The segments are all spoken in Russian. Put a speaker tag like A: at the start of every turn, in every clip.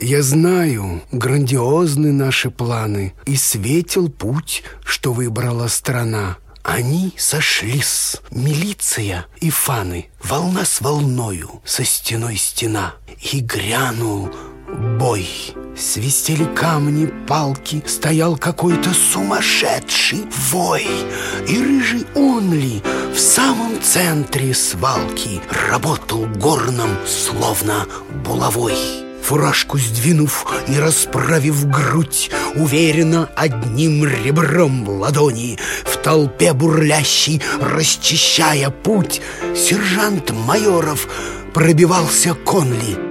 A: Я знаю, грандиозны наши планы, И светил путь, что выбрала страна. Они сошлись, милиция и фаны, Волна с волною, со стеной стена. И грянул бой. Свистели камни, палки, стоял какой-то сумасшедший вой. И рыжий он ли в самом центре свалки работал горном, словно булавой. Фуражку сдвинув и расправив грудь, Уверенно одним ребром ладони В толпе бурлящей, расчищая путь, Сержант Майоров пробивался конли —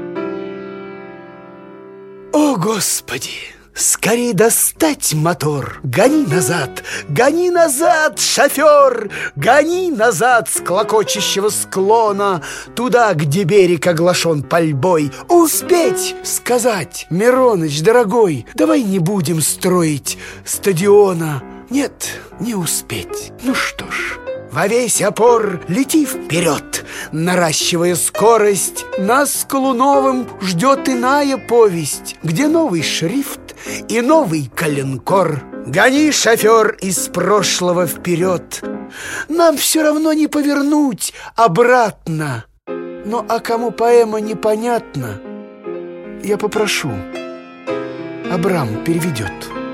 A: о, Господи! Скорей достать мотор! Гони назад! Гони назад, шофер! Гони назад с клокочущего склона Туда, где берег оглашен пальбой Успеть сказать, Мироныч, дорогой Давай не будем строить стадиона Нет, не успеть Ну что ж, во весь опор лети вперед Наращивая скорость Нас с Колуновым ждет иная повесть Где новый шрифт и новый коленкор. Гони, шофер, из прошлого вперед Нам все равно не повернуть обратно. Но а кому поэма непонятна Я попрошу. Абрам переведет